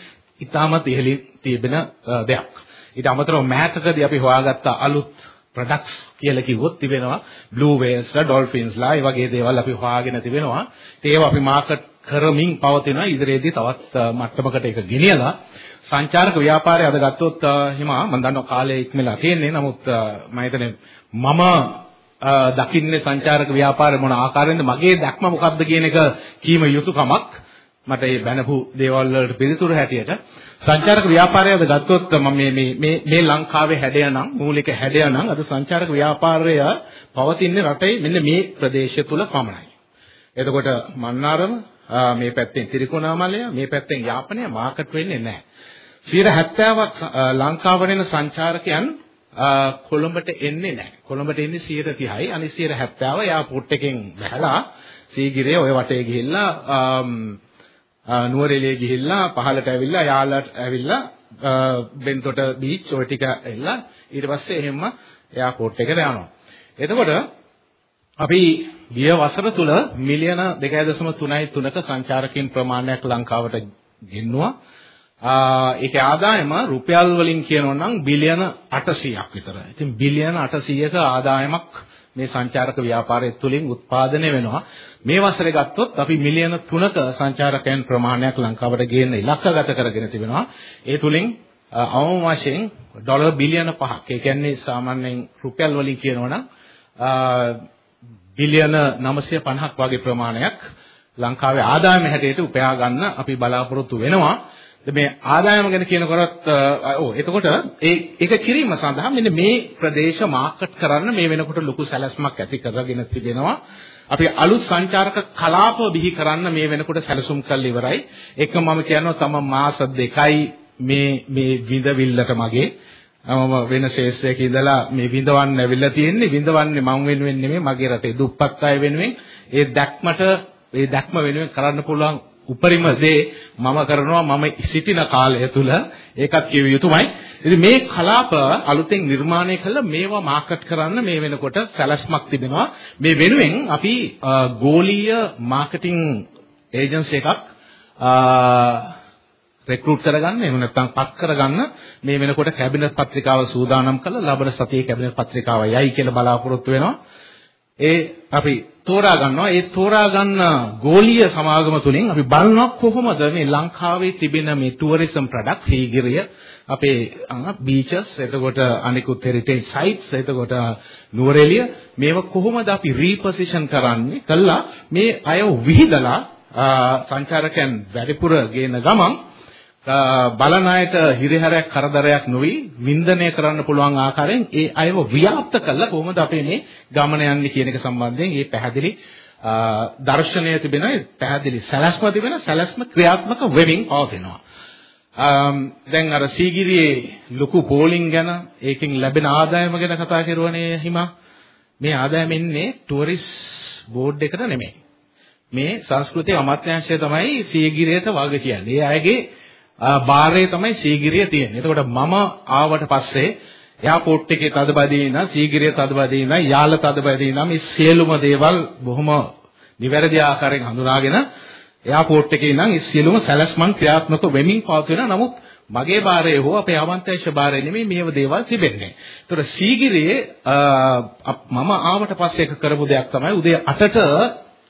ඉතාමත් ඉහළින් තිබෙන දෙයක්. ඊට අමතරව මෑතකදී අපි හොයාගත්ත අලුත් ප්‍රොඩක්ට්ස් කියලා කිව්වොත් තිබෙනවා බ්ලූ වේල්ස්ලා ඩොල්ෆින්ස්ලා ඒ වගේ දේවල් අපි හොයාගෙන තිබෙනවා. ඒවා අපි මාකට් කරමින් පවතිනවා. ඉදිරියේදී තවත් මට්ටමකට ඒක ගෙනියලා සංචාරක ව්‍යාපාරය අද ගත්තොත් හිමා මම දන්නවා කාලය ඉක්මලා තියෙන්නේ. නමුත් මම හිතන්නේ මම දකින්නේ සංචාරක ව්‍යාපාරය මොන ආකාරයෙන්ද මගේ දැක්ම මොකක්ද කියන එක කීම යුතුයකමක් මට මේ බැනපු දේවල් වලට පිළිතුරු හැටියට සංචාරක ව්‍යාපාරයද ගත්තොත් මම මේ මේ මේ මේ ලංකාවේ හැඩය නම් මූලික හැඩය නම් අද සංචාරක ව්‍යාපාරය පවතින්නේ රටේ මෙන්න මේ ප්‍රදේශය තුල පමණයි. එතකොට මන්නාරම මේ පැත්තෙන් ත්‍රිකෝණාමලය මේ පැත්තෙන් යාපනය මාකට් වෙන්නේ නැහැ. 70ක් ලංකාවට එන සංචාරකයන් කොළඹට එන්නේ නැහැ. කොළඹට එන්නේ 30යි අනිත් 70 යාපෝට් එකෙන් බහලා සීගිරිය ඔය වටේ ගිහිල්ලා නුවරඑළිය ගිහිල්ලා පහළට ඇවිල්ලා යාලට ඇවිල්ලා බෙන්තොට බීච් ඔය ටික ඇවිල්ලා ඊට පස්සේ එහෙම එයාපෝට් එකට යනවා. එතකොට අපි ගිය වසර තුල මිලියන 2.3යි 3ක සංචාරකයන් ප්‍රමාණයක් ලංකාවට ගෙන්නුවා. ඒකේ ආදායම රුපියල් වලින් කියනවා නම් බිලියන 800ක් විතර. ඉතින් බිලියන 800ක ආදායමක් මේ සංචාරක ව්‍යාපාරය තුළින් උත්පාදනය වෙනවා. මේ වසරේ ගත්තොත් අපි මිලියන 3ක සංචාරකයන් ප්‍රමාණයක් ලංකාවට ගේන්න ඉලක්කගත කරගෙන තිබෙනවා. ඒ තුලින් අවම වශයෙන් ඩොලර් බිලියන 5ක්. ඒ කියන්නේ සාමාන්‍යයෙන් රුපියල් වලින් කියනවනම් බිලියන 950ක් වගේ ප්‍රමාණයක් ලංකාවේ ආදායම හැටියට උපයා ගන්න අපි බලාපොරොත්තු වෙනවා. මේ ආදායම ගැන කියනකොටත් ඔව් එතකොට ඒ ඒක කිරීම සඳහා මෙන්න මේ ප්‍රදේශ මාකට් කරන්න මේ වෙනකොට ලොකු සැලැස්මක් ඇති කරගෙන තිබෙනවා. අපි අලුත් සංචාරක කලාප බිහි කරන්න මේ වෙනකොට සැලසුම් කරලා ඉවරයි. ඒක මම කියනවා තම මාස දෙකයි මේ මේ විඳවිල්ලට මගේ මම වෙන ශේෂ්ත්‍රයක ඉඳලා මේ විඳවන්න ඇවිල්ලා තියෙන්නේ විඳවන්නේ මං වෙනුවෙන් නෙමෙයි මගේ රටේ දුප්පත් අය වෙනුවෙන් ඒ දැක්මට ඒ දැක්ම වෙනුවෙන් කරන්න පුළුවන් උපරිම දේ මම කරනවා මම සිටින කාලය තුල ඒකත් කිය යුතුමයි. ඉතින් මේ කලාප අලුතෙන් නිර්මාණය කළ මේවා මාකට් කරන්න මේ වෙනකොට සැලැස්මක් තිබෙනවා. මේ වෙනුවෙන් අපි ගෝලීය මාකටිං ඒජන්සි එකක් රෙක්රූට් කරගන්න එහෙම නැත්නම් පත් කරගන්න මේ වෙනකොට කැබිනට් පත්‍රිකාව සූදානම් කළා ලබන සතියේ කැබිනට් පත්‍රිකාව යයි කියලා බලාපොරොත්තු වෙනවා. ඒ අපි තෝරා ගන්නවා. ඒ තෝරා ගන්න ගෝලීය සමාගම තුලින් අපි බලනවා කොහොමද මේ ලංකාවේ තිබෙන මේ ටුවරිසම් ප්‍රොඩක්ට් සීගිරිය අපේ බීචස් එතකොට අනිකුත් හෙරිටේජ් සයිට්ස් එතකොට නුවරඑළිය මේව කොහොමද අපි රීපොසිෂන් කරන්නේ කළා මේ අය විහිදලා සංචාරකයන් වැඩිපුර ගේන ගමන් බලන අයට හිරිහැරයක් කරදරයක් නොවි වින්දනය කරන්න පුළුවන් ආකාරයෙන් ඒ අයව ව්‍යාප්ත කළා කොහොමද අපේ මේ ගමන යන්නේ කියන එක සම්බන්ධයෙන් මේ පැහැදිලි දර්ශනය තිබෙන පැහැදිලි සැලැස්ම තිබෙන සැලැස්ම ක්‍රියාත්මක වෙමින් පවතිනවා. දැන් අර සීගිරියේ ලොකු පෝලිං ගැන ඒකෙන් ලැබෙන ආදායම ගැන කතා කරුවනේ හිමා. මේ ආදායම එන්නේ ටුවරිස් බෝඩ් එකට නෙමෙයි. මේ සංස්කෘතික අමාත්‍යාංශය තමයි සීගිරියට වග කියන්නේ. ඒ අයගේ බාරේ තමයි සීගිරිය තියෙන්නේ. එතකොට මම ආවට පස්සේ එයාපෝට් එකේ තදබදී ඉන්න, සීගිරිය තදබදී ඉන්න, යාල තදබදී ඉන්න මේ සියලුම දේවල් බොහොම නිවැරදි ආකාරයෙන් හඳුනාගෙන එයාපෝට් එකේ ඉඳන් මේ සියලුම සැලැස්මන් ක්‍රියාත්මක වෙමින් පවතින නමුත් මගේ බාරයේ හෝ අපේ ආමන්ත්‍රණ බාරයේ නෙමෙයි මේව දේවල් තිබෙන්නේ. ඒතර සීගිරියේ මම ආවට පස්සේ කරපු දෙයක් තමයි උදේ 8ට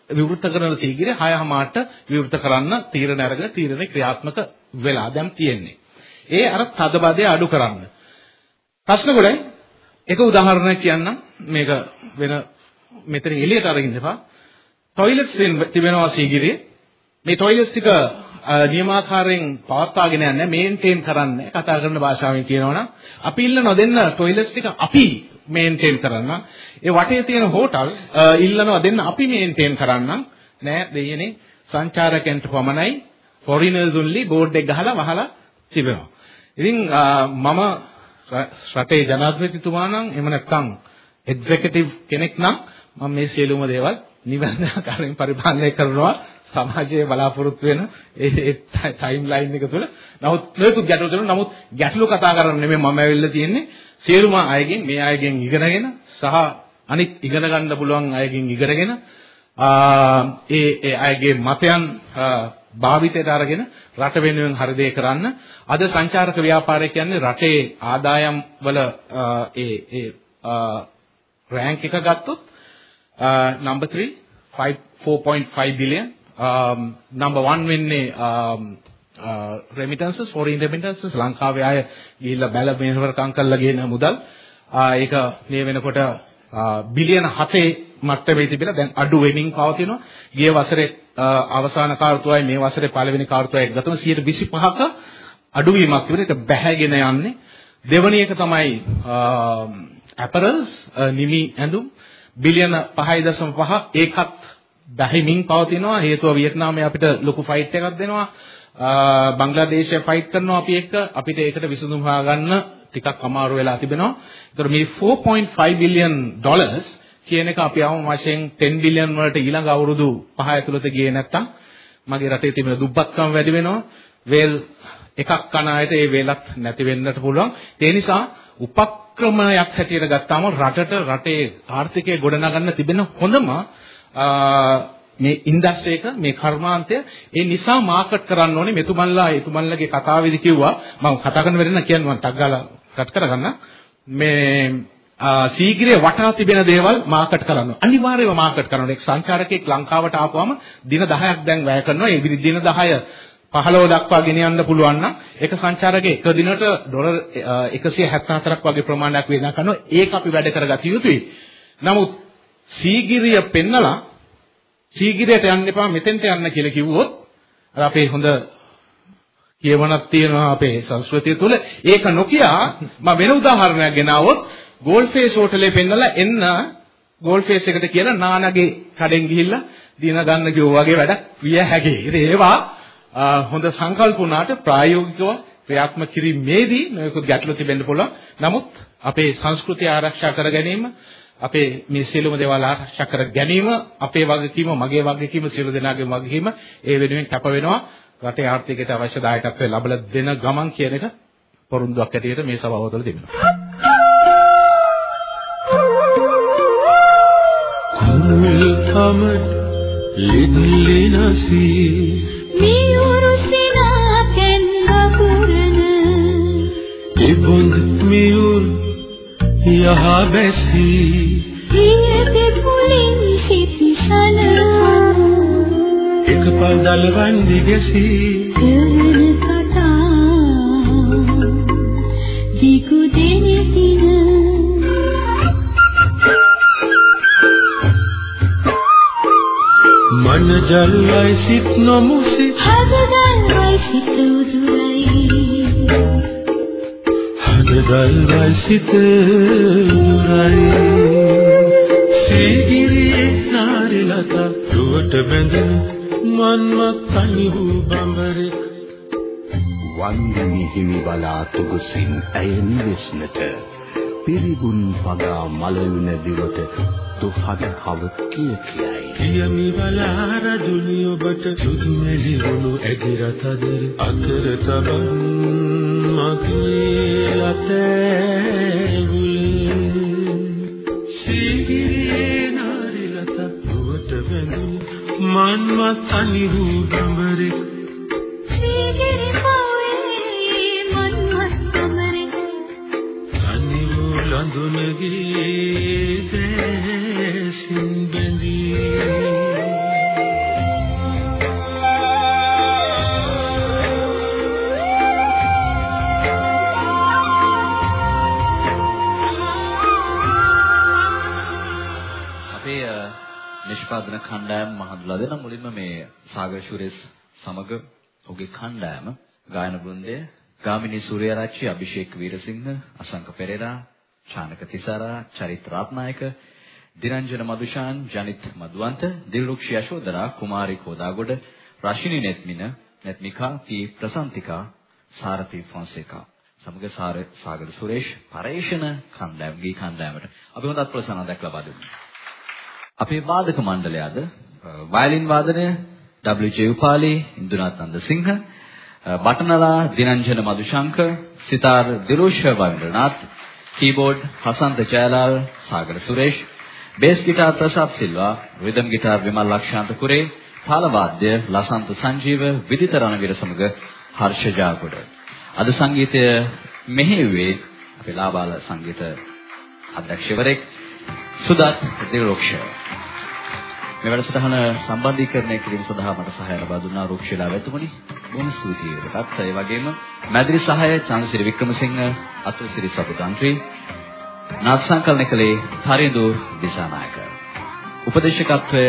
විවෘත කරන සීගිරිය 6:00මාට විවෘත කරන්න තීරණ අරගෙන තීරණේ ක්‍රියාත්මක වෙලා දැන් තියෙන්නේ. ඒ අර තදබදය අඩු කරන්න. ප්‍රශ්න ගොඩයි. එක උදාහරණයක් කියන්නම්. මේක වෙන මෙතන එළියට අරගෙන ඉඳපන්. টয়ලට්ස් තිබෙනවා සීගිරියේ. මේ টয়ලට්ස් ටික නියමාකාරයෙන් පවත්වාගෙන යන්නේ මේන්ටේන් කරන්නේ කතා කරන භාෂාවෙන් කියනවනම් අපි ඉල්ල නොදෙන්න টয়ලට්ස් ටික අපි මේන්ටේන් කරන්න. ඒ වටේ තියෙන හෝටල් ඉල්ලනවා දෙන්න අපි මේන්ටේන් කරන්න. නෑ දෙයනේ සංචාරකයන්ට පමණයි foreigners only බෝඩ් එක ගහලා වහලා තිබෙනවා. ඉතින් මම රටේ ජනාධිපතිතුමා නම් එහෙම නැත්නම් එක්සිකියුටිව් කෙනෙක් නම් මම මේ සියලුම දේවල් නිවැරදි ආකාරයෙන් පරිපාලනය කරනවා සමාජයේ බලාපොරොත්තු වෙන ඒ ටයිම් ලයින් එක තුළ. නමුත් මේකුත් ගැටලු තියෙනවා. නමුත් ගැටලු කතා කරන්න නෙමෙයි මම ඇවිල්ලා තියෙන්නේ. සියලුම අයගෙන් මේ අයගෙන් ඉගෙනගෙන සහ අනිත් ඉගෙන ගන්න පුළුවන් අයගෙන් ඉගෙනගෙන ඒ ඒ අයගේ මතයන් භාවිතයට අරගෙන රට වෙනුවෙන් හරි දේ කරන්න. අද සංචාරක ව්‍යාපාරය කියන්නේ රටේ ආදායම් වල ඒ ඒ රෑන්ක් එක ගත්තොත් number 3 4.5 billion. um number 1 වෙන්නේ um uh, remittances foreign remittances. ලංකාවේ අය ගිහිල්ලා බැල මෙහෙවරකම් කරලා ගේන මුදල්. ඒක මේ වෙනකොට බිලියන 7 මට්ටමේ තිබිලා දැන් අඩු වෙමින් පවතිනවා. ගිය වසරේ අවසාන කාර්තුවයි මේ වසරේ පළවෙනි කාර්තුවයි ගතම 125ක අඩුවීමක් තිබුණා. ඒක බැහැගෙන යන්නේ. දෙවැනි එක තමයි ඇපරල්ස් නිමි ඇඳුම් බිලියන 5.5 ඒකත් බැහැමින් පවතිනවා. හේතුව වියට්නාමයේ අපිට ලොකු ෆයිට් එකක් දෙනවා. බංග්ලාදේශය ෆයිට් කරනවා අපි එක්ක අපිට ඒකට විසඳුම් හොයාගන්න ටිකක් අමාරු වෙලා තිබෙනවා. ඒතර මේ 4.5 බිලියන් ඩොලර්ස් කියන එක අපි අවම වශයෙන් 10 බිලියන් වලට ඊළඟ අවුරුදු 5 ඇතුළත ගියේ නැත්තම් මගේ රටේ තිබෙන දුප්පත්කම වැඩි වෙනවා. වේල් එකක් කන අයට ඒ වේලත් නැති වෙන්නට පුළුවන්. ඒ නිසා උපක්‍රමයක් හැටියට ගත්තාම රටට රටේ ආර්ථිකය ගොඩනගන්න තිබෙන හොඳම මේ ඉන්ඩස්ට්‍රි එක මේ කර්මාන්තය ඒ නිසා මාකට් කරන්න ඕනේ මෙතුමන්ලා එතුමන්ලගේ කතාවේදී කිව්වා මම කතා කරන වෙලෙන් කියන්නේ මම ටක් ගාලා කට් කරගන්න මේ සීගිරිය වටා තිබෙන දේවල් මාකට් කරන්න. අනිවාර්යයෙන්ම මාකට් කරන්න. එක් සංචාරකයෙක් ලංකාවට ආපුවම දින 10ක් දැන් වැය කරනවා. ඒ දින 10 15 දක්වා ගෙන යන්න පුළුවන් නම් ඒක සංචාරකයේ එක දිනට ඩොලර් 174ක් වගේ ප්‍රමාණයක් වේදනා කරනවා. ඒක අපි වැඩ කරගත යුතුයි. නමුත් සීගිරිය පෙන්නලා සීගිරියට යන්න එපා මෙතෙන්ට යන්න කියලා කිව්වොත් අර අපේ හොඳ කියවනක් තියෙනවා අපේ සංස්කෘතිය තුළ ඒක නොකිය මම වෙන උදාහරණයක් ගෙනාවොත් ගෝල්ඩ් ෆේස් හෝටලේ පෙන්නලා එන්න ගෝල්ඩ් ෆේස් එකට කියලා නානගේ කඩෙන් ගිහිල්ලා දින ගන්න කිව්වා වගේ වැඩක් විය හැකියි. ඉතින් ඒවා හොඳ සංකල්ප වුණාට ප්‍රායෝගිකව ක්‍රියාත්මක කිරීමේදී නොයෙකුත් ගැටලු තිබෙන්න පුළුවන්. නමුත් අපේ සංස්කෘතිය ආරක්ෂා කර ගැනීම අපේ මේ සියලුම දේවල් ආරක්ෂා කර ගැනීම අපේ වගකීම මගේ වගකීම සියලු දෙනාගේම වගකීම ඒ වෙනුවෙන් කැප වෙනවා රටේ ආර්ථිකයට අවශ්‍ය දායකත්වය ලබලා දෙන ගමන් කියන එක පොරොන්දුවක් ඇටියට මේ සභාව තුළ තිබෙනවා.
Muhammad lidlinasi
Miurusina tenga purana
Ibung miur yaha besi
Iyate pulin hipisana
Ek padal vandi gesi
Kerana kata Diku dene tina
මන ජල්ලයි සිත් නොමුසි.
හදදල්වයි සිත උදුරයි.
හදදල්වයි සිත උදුරයි. සීගිරියේ නාරිලත රුවට බැඳෙන මන්මත් තනි වූ බඹරෙක්
වන්දනි හිමි බලාතුගුසින් ඇය නිවෙස්නට පිරිබුන් පගා මලයුන දිවට දුහද කව කිය කියයි.
කියමි බලා රජුනි ඔබට සුදු මෙලි වුණු ඇගි රතදර අතර තබන් මගේ අතේ සීගිරියේ නාරිලත රුවට බැඳුණු මන්වත් තනි වූ ලඳුනගේ
කණ්ඩායම මහඳුලා දෙන මුලින්ම මේ සාගර ශුරේස් සමග ඔහුගේ කණ්ඩායම ගායන බෘන්දය ගාමිණී සූර්යරාජ්‍ය අභිෂේක් වීරසිංහ අසංක පෙරේරා චානක තිසාරා චරිත් රත්නායක දිරංජන මදුෂාන් ජනිත් මදුවන්ත දිල්රුක්ෂි යශෝදරා කුමාරි කෝදාගොඩ රශිනි නෙත්මින නෙත්මිකා පී ප්‍රසන්තිකා සාරති ෆොන්සේකා සමග සාර සාගර සුරේෂ් පරේෂණ කණ්ඩායම් ගී කණ්ඩායමට අපි හොඳත් ප්‍රසන්නතාවක් ලබා දෙමු. අපේ වාදක මණ්ඩලයද වයලින් වාදනය W.J. Upali Indunath Nandasinghe බටනලා Dinanjana Madushanka sitar Dilosha Wandanath keyboard Hasantha Jayalal Sagara Suresh bass guitar Prasad Silva rhythm guitar Wimal Lakshantha Kure තාල වාද්‍ය ලසන්ත සංජීව විදිත රණවීර සමග හර්ෂ ජාගොඩ අද සංගීතය මෙහෙයුවේ අපේ ලාබාල සංගීත අධ්‍යක්ෂවරයෙක් සුදත් දිලෝක්ෂ මේ වැඩසටහන සම්බන්ධීකරණය කිරීම සඳහා මට සහාය ලබා දුන්නා රුක්ෂිලා වැතුමනි. බොහොම ස්තුතියි ඔබටත්. ඒ වගේම මැදිරි සහාය චන්ද්‍රසිරි වික්‍රමසිංහ අතුල්සිරි සපුතන්ත්‍රි නාද සංකලන කළේ තරිඳු දිසානායක. උපදේශකත්වය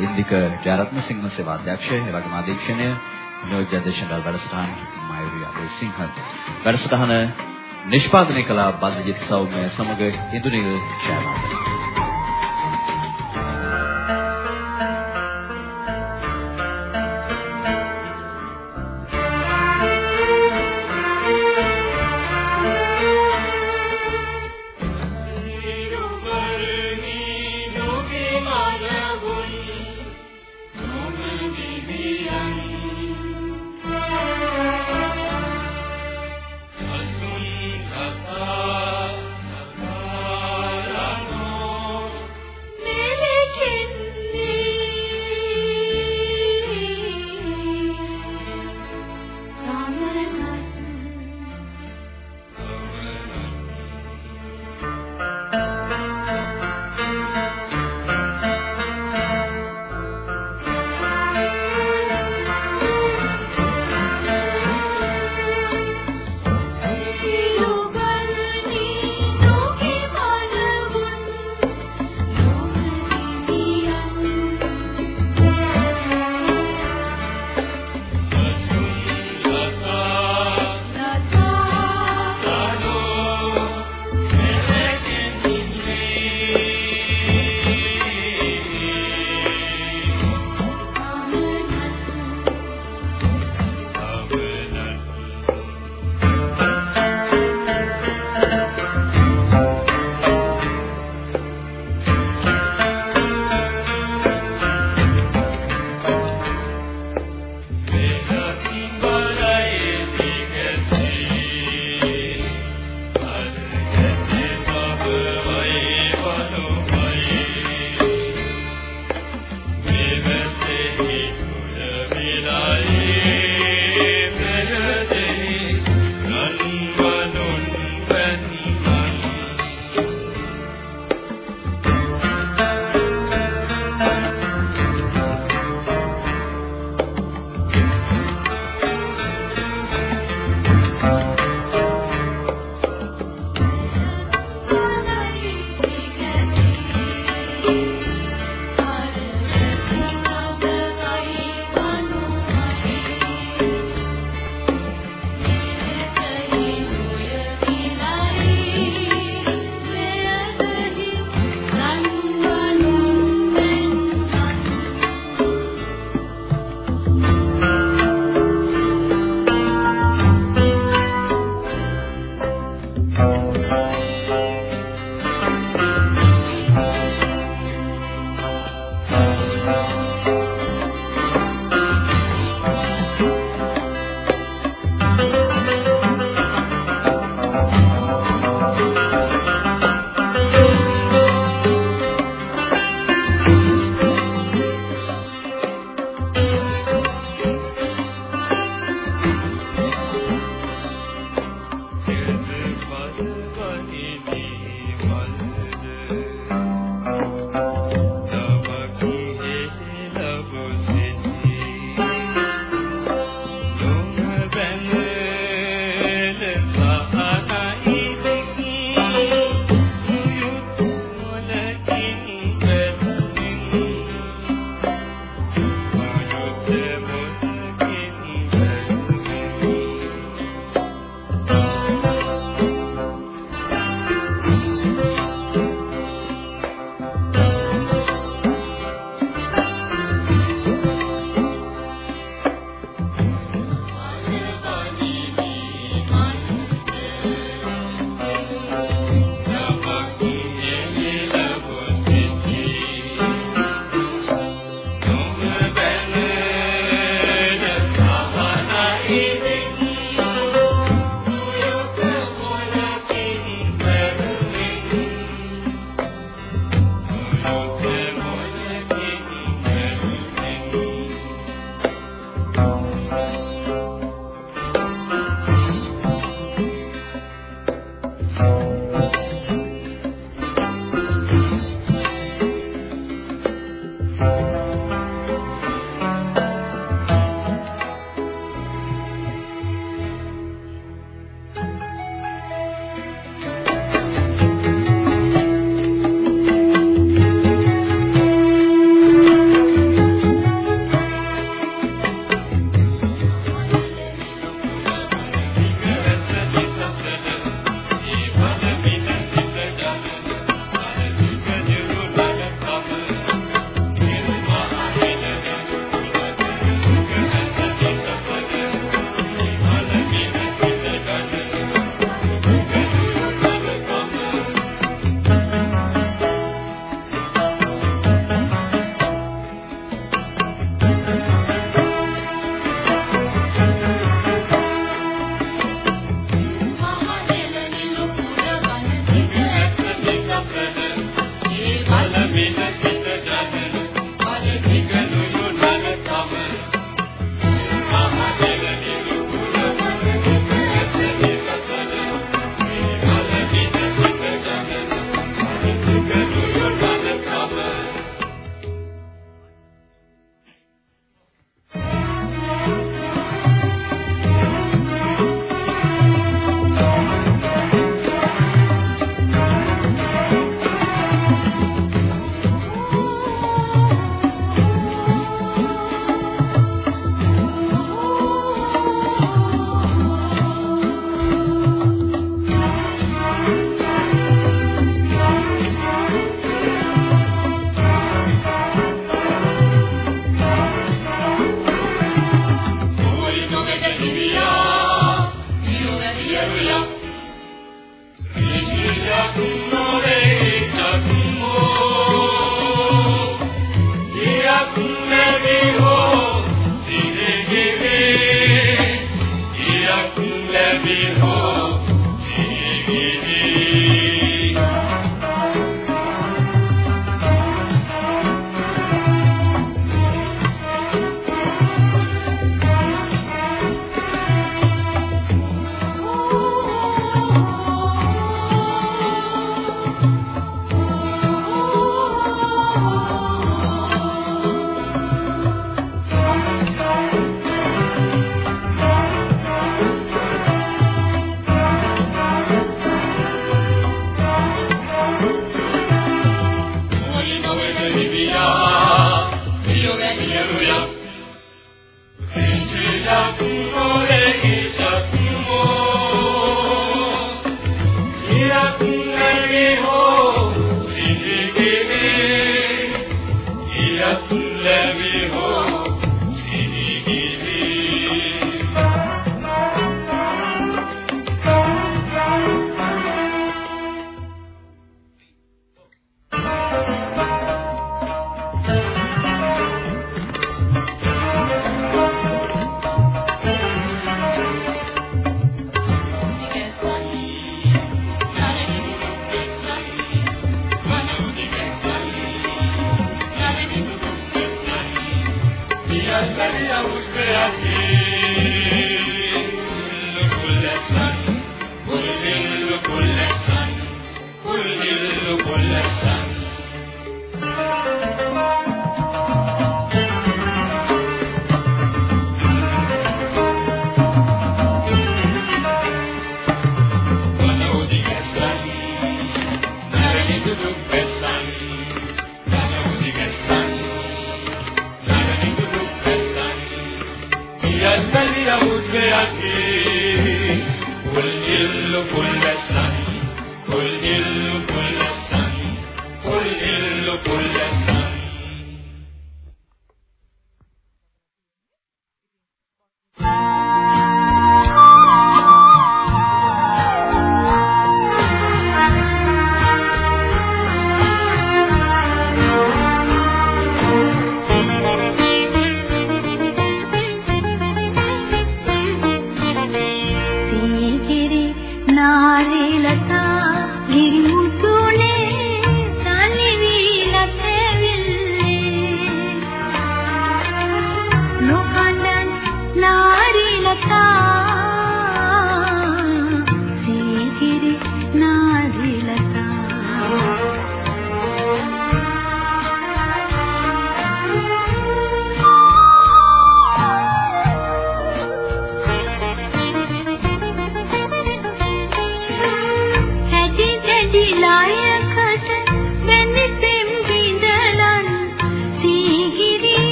ඉන්දික ජයරත්න සිංහ සේවා අධ්‍යක්ෂය එවැගේම අධීක්ෂණය නියෝජ්‍ය අධ්‍යක්ෂණවල වැඩසටහන් මයුරිය අබේසිංහ වැඩසටහන නිෂ්පාදනය කළ බද්දජිත් සෞම්‍ය සමග ඉන්දුනිල් ඡායානායක